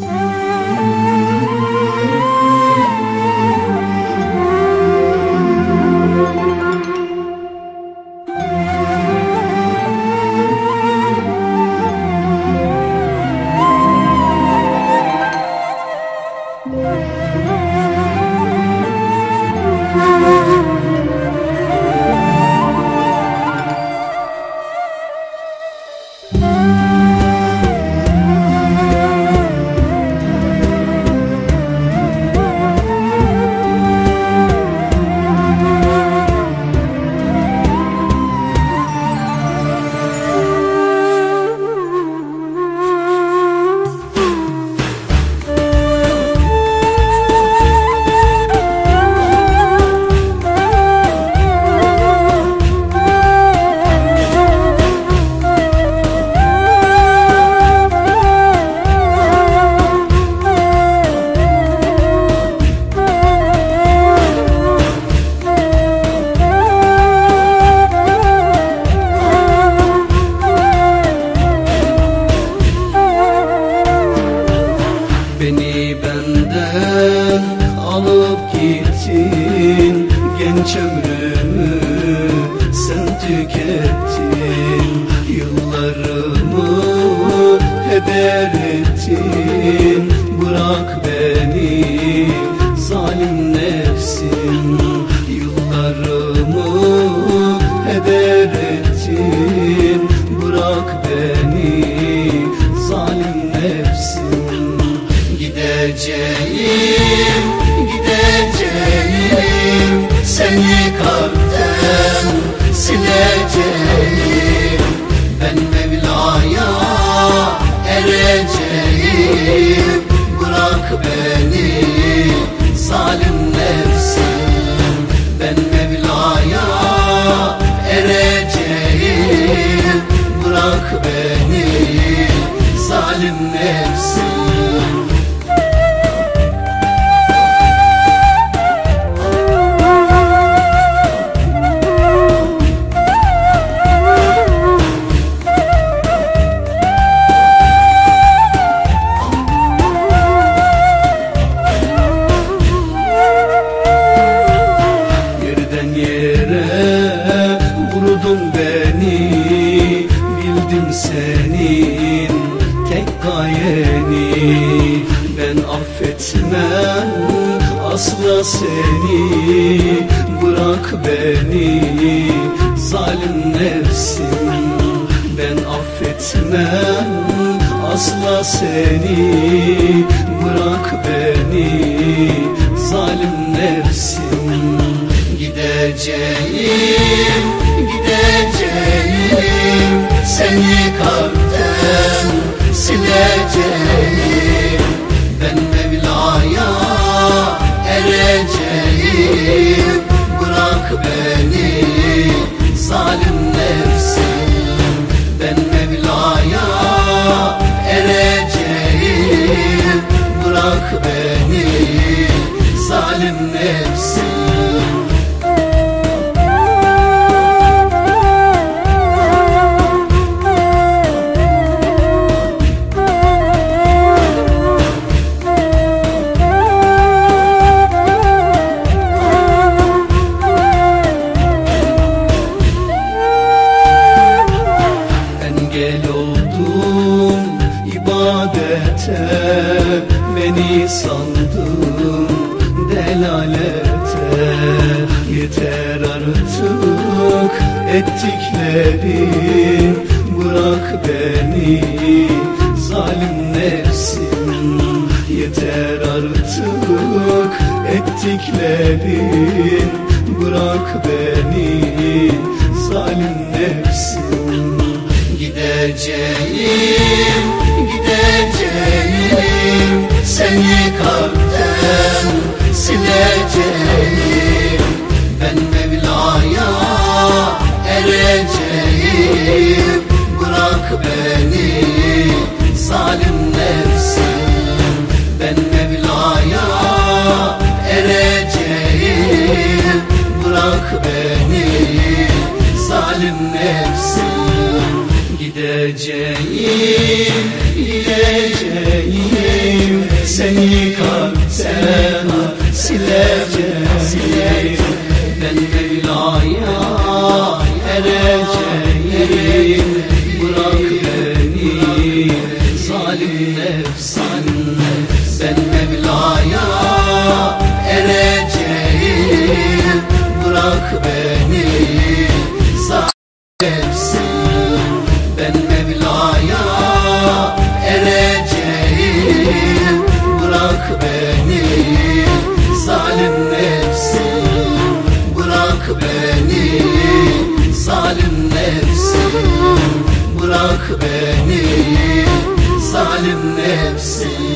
啊 Beni benden alıp gittin. Genç ömrümü sen tükettin. Yıllarımı heder ettin. Bırak beni zalim nefsin. Yıllarımı heder ettin Gideceğim, gideceğim. Seni kalpten sileceğim. Ben Mevla'ya ereceğim. Bırak beni zalim gayeni Ben affetmem asla seni. Bırak beni zalim nefsim Ben affetmem asla seni. Bırak beni zalim nefsim Gideceğim, gideceğim. Seni kalpten sileceğim Ben Mevla'ya ereceğim Bırak beni zalim Sandın delalete Yeter artık. Ettiklerin Bırak beni. Zalim nefsim Yeter artık. Ettiklerin Bırak beni. Zalim nefsim Gideceğim, gideceğim Seni kalpten sileceğim. Ben Mevla'ya ereceğim Bırak beni yiyeceğim seni kan sileceğim sileceğim Ben Mevla'ya ereceğim Ah beni Zalim nefsim.